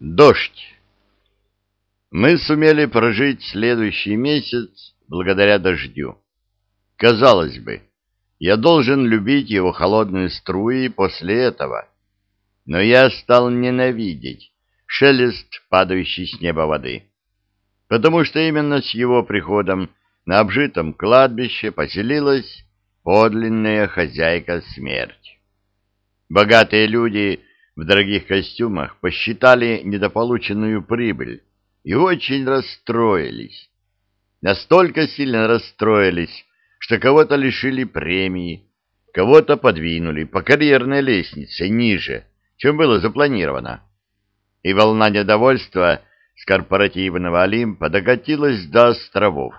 Дождь. Мы сумели прожить следующий месяц благодаря дождю. Казалось бы, я должен любить его холодные струи после этого. Но я стал ненавидеть шелест падающей с неба воды. Потому что именно с его приходом на обжитом кладбище поселилась подлинная хозяйка смерть. Богатые люди в дорогих костюмах посчитали недополученную прибыль и очень расстроились. Настолько сильно расстроились, что кого-то лишили премии, кого-то подвинули по карьерной лестнице ниже, чем было запланировано. И волна недовольства с корпоративного Олимпа докатилась до островов,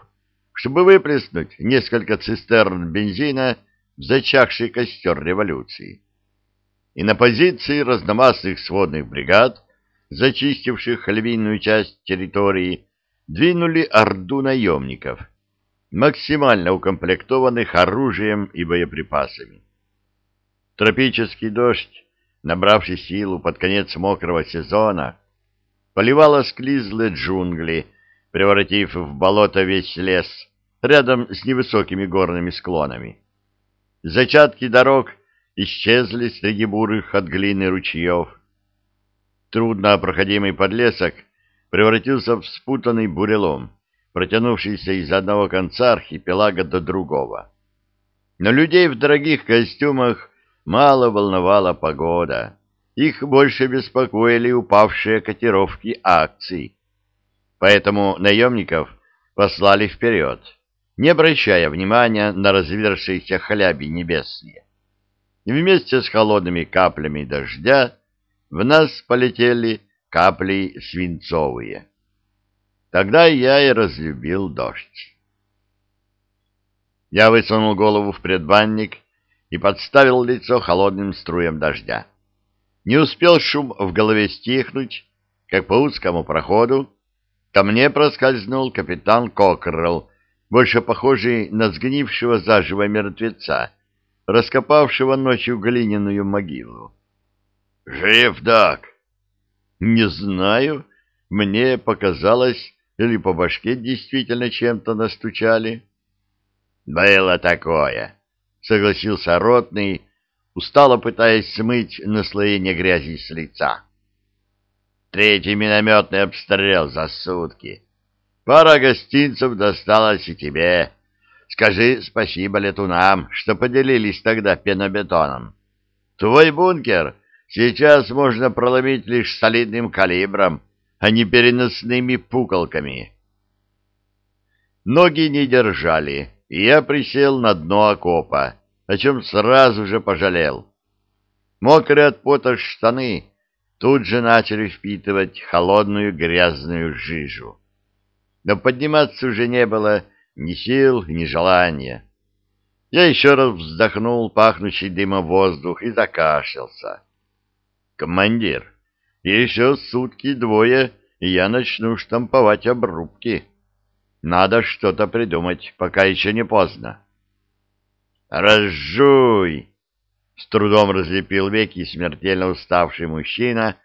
чтобы выплеснуть несколько цистерн бензина в зачахший костер революции и на позиции разномастных сводных бригад, зачистивших львиную часть территории, двинули орду наемников, максимально укомплектованных оружием и боеприпасами. Тропический дождь, набравший силу под конец мокрого сезона, поливал осклизлые джунгли, превратив в болото весь лес рядом с невысокими горными склонами. Зачатки дорог исчезли среди бурых от глины ручьев. Трудно проходимый подлесок превратился в спутанный бурелом, протянувшийся из одного конца архипелага до другого. Но людей в дорогих костюмах мало волновала погода. Их больше беспокоили упавшие котировки акций. Поэтому наемников послали вперед, не обращая внимания на развершиеся хляби небесные и вместе с холодными каплями дождя в нас полетели капли свинцовые. Тогда я и разлюбил дождь. Я высунул голову в предбанник и подставил лицо холодным струям дождя. Не успел шум в голове стихнуть, как по узкому проходу ко мне проскользнул капитан Кокрелл, больше похожий на сгнившего заживо мертвеца, раскопавшего ночью глиняную могилу. «Жив, док?» «Не знаю. Мне показалось, или по башке действительно чем-то настучали». «Было такое», — согласился ротный, устало пытаясь смыть наслоение грязи с лица. «Третий минометный обстрел за сутки. Пара гостинцев досталась и тебе». Скажи спасибо летунам, что поделились тогда пенобетоном. Твой бункер сейчас можно проломить лишь солидным калибром, а не переносными пуколками. Ноги не держали, и я присел на дно окопа, о чем сразу же пожалел. Мокрые от пота штаны тут же начали впитывать холодную грязную жижу. Но подниматься уже не было ни сил, ни желания. Я еще раз вздохнул пахнущий дымом воздух и закашлялся. «Командир, еще сутки двое, и я начну штамповать обрубки. Надо что-то придумать, пока еще не поздно». «Разжуй!» — с трудом разлепил веки смертельно уставший мужчина,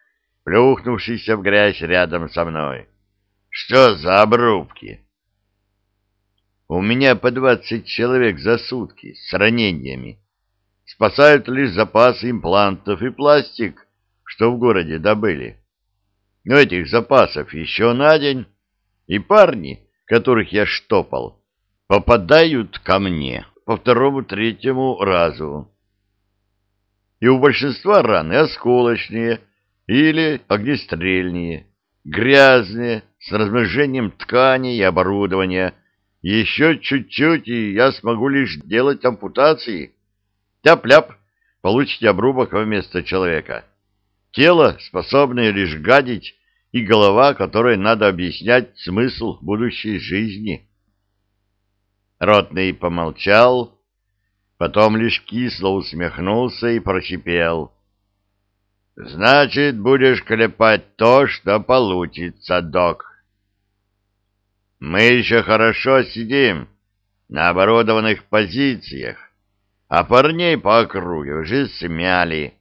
плюхнувшийся в грязь рядом со мной. «Что за обрубки?» У меня по двадцать человек за сутки с ранениями. Спасают лишь запасы имплантов и пластик, что в городе добыли. Но этих запасов еще на день, и парни, которых я штопал, попадают ко мне по второму-третьему разу. И у большинства раны осколочные или огнестрельные, грязные, с размножением тканей и оборудования, еще чуть-чуть, и я смогу лишь делать ампутации. Тяп-ляп, получите обрубок вместо человека. Тело, способное лишь гадить, и голова, которой надо объяснять смысл будущей жизни. Ротный помолчал, потом лишь кисло усмехнулся и прощипел. «Значит, будешь клепать то, что получится, док». Мы еще хорошо сидим на оборудованных позициях, а парней по округе уже смяли.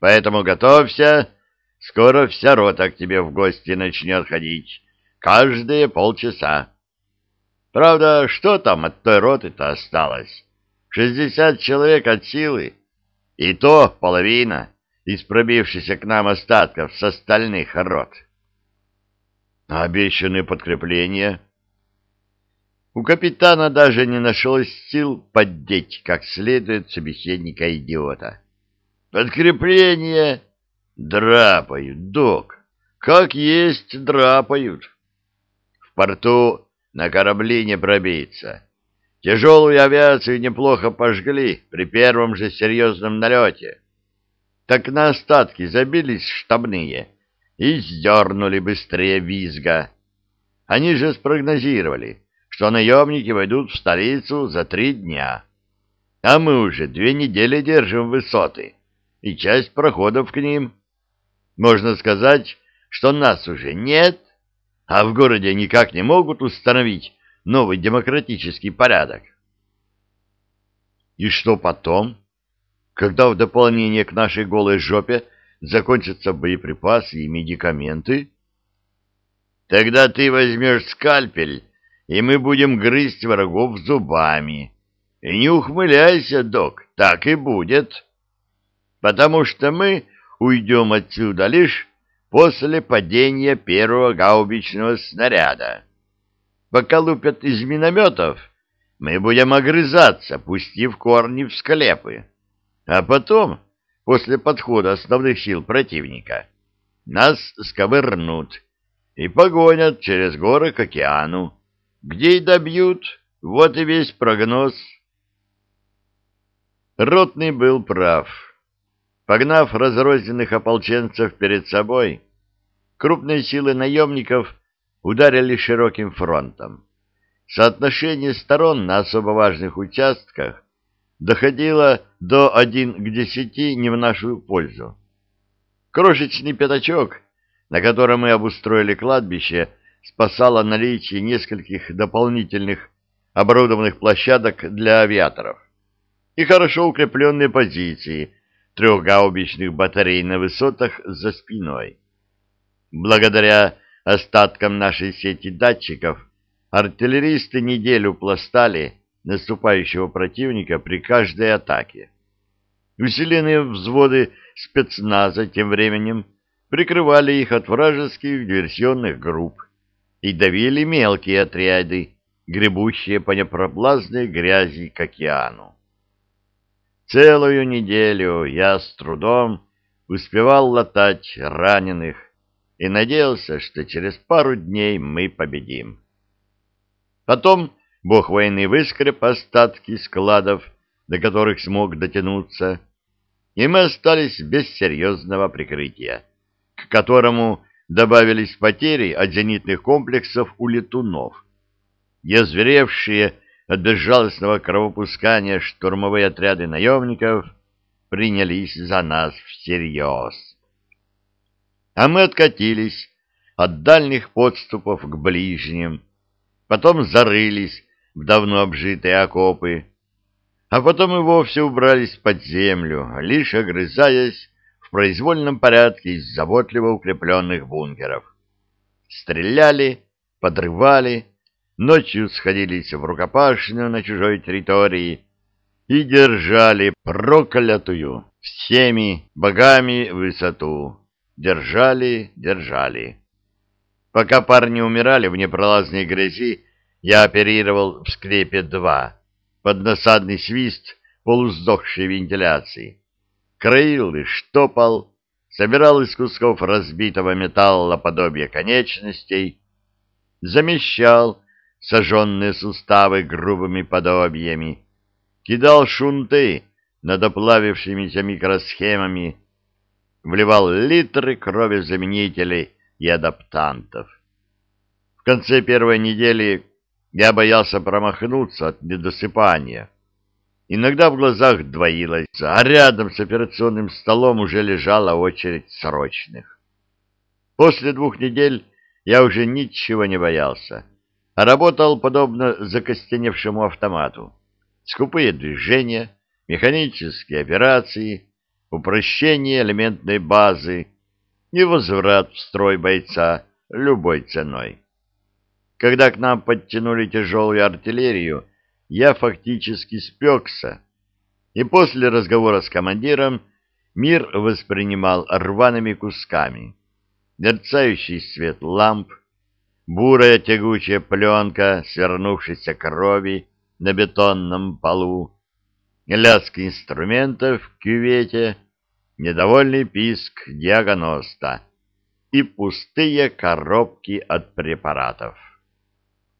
Поэтому готовься, Скоро вся рота к тебе в гости начнет ходить. Каждые полчаса. Правда, что там от той роты-то осталось? Шестьдесят человек от силы. И то половина из пробившихся к нам остатков с остальных рот. А обещанные подкрепления? У капитана даже не нашлось сил поддеть как следует собеседника-идиота. Подкрепление? Драпают, док. Как есть драпают. В порту на корабли не пробиться. Тяжелую авиацию неплохо пожгли при первом же серьезном налете. Так на остатки забились штабные и сдернули быстрее визга. Они же спрогнозировали, что наемники войдут в столицу за три дня. А мы уже две недели держим высоты и часть проходов к ним. Можно сказать, что нас уже нет, а в городе никак не могут установить новый демократический порядок. И что потом, когда в дополнение к нашей голой жопе закончатся боеприпасы и медикаменты? Тогда ты возьмешь скальпель, и мы будем грызть врагов зубами. И не ухмыляйся, док, так и будет. Потому что мы уйдем отсюда лишь после падения первого гаубичного снаряда. Пока лупят из минометов, мы будем огрызаться, пустив корни в склепы. А потом, после подхода основных сил противника, нас сковырнут и погонят через горы к океану, где и добьют, вот и весь прогноз. Ротный был прав. Погнав разрозненных ополченцев перед собой, крупные силы наемников ударили широким фронтом. Соотношение сторон на особо важных участках доходило до 1 к 10 не в нашу пользу. Крошечный пятачок, на котором мы обустроили кладбище, спасало наличие нескольких дополнительных оборудованных площадок для авиаторов и хорошо укрепленные позиции трех гаубичных батарей на высотах за спиной. Благодаря остаткам нашей сети датчиков, артиллеристы неделю пластали наступающего противника при каждой атаке. Усиленные взводы спецназа тем временем прикрывали их от вражеских диверсионных групп и давили мелкие отряды, гребущие по непроблазной грязи к океану. Целую неделю я с трудом успевал латать раненых, и надеялся, что через пару дней мы победим. Потом бог войны выскреб остатки складов, до которых смог дотянуться, и мы остались без серьезного прикрытия, к которому добавились потери от зенитных комплексов у летунов. Язверевшие от безжалостного кровопускания штурмовые отряды наемников принялись за нас всерьез а мы откатились от дальних подступов к ближним, потом зарылись в давно обжитые окопы, а потом и вовсе убрались под землю, лишь огрызаясь в произвольном порядке из заботливо укрепленных бункеров. Стреляли, подрывали, ночью сходились в рукопашную на чужой территории и держали проклятую всеми богами высоту. Держали, держали. Пока парни умирали в непролазной грязи, я оперировал в скрепе-2 под насадный свист полуздохшей вентиляции. Краил и штопал, собирал из кусков разбитого металла подобие конечностей, замещал сожженные суставы грубыми подобиями, кидал шунты над оплавившимися микросхемами, вливал литры крови заменителей и адаптантов. В конце первой недели я боялся промахнуться от недосыпания. Иногда в глазах двоилось, а рядом с операционным столом уже лежала очередь срочных. После двух недель я уже ничего не боялся, а работал подобно закостеневшему автомату. Скупые движения, механические операции — упрощение элементной базы, и возврат в строй бойца любой ценой. Когда к нам подтянули тяжелую артиллерию, я фактически спекся, и после разговора с командиром мир воспринимал рваными кусками. Мерцающий свет ламп, бурая тягучая пленка свернувшейся крови на бетонном полу, лязг инструментов в кювете, недовольный писк диагноста и пустые коробки от препаратов.